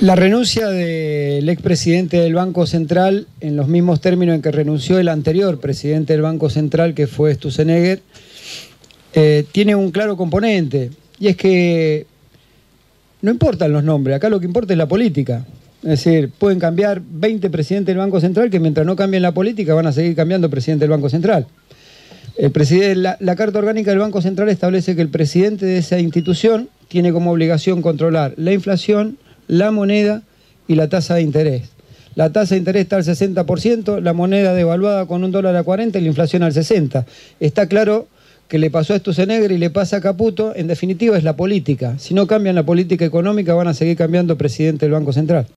La renuncia del expresidente del Banco Central, en los mismos términos en que renunció el anterior presidente del Banco Central, que fue Stussenegger, eh, tiene un claro componente, y es que no importan los nombres, acá lo que importa es la política. Es decir, pueden cambiar 20 presidentes del Banco Central que mientras no cambien la política van a seguir cambiando presidente del Banco Central. Presidente, la, la, Carta Orgánica del Banco Central establece que el presidente de esa institución tiene como obligación controlar la inflación, la moneda y la tasa de interés. La tasa de interés está al 60%, la moneda devaluada con un dólar a 40 y la inflación al 60%. Está claro que le pasó a Stussenegger y le pasa a Caputo, en definitiva es la política. Si no cambian la política económica van a seguir cambiando presidente del Banco Central.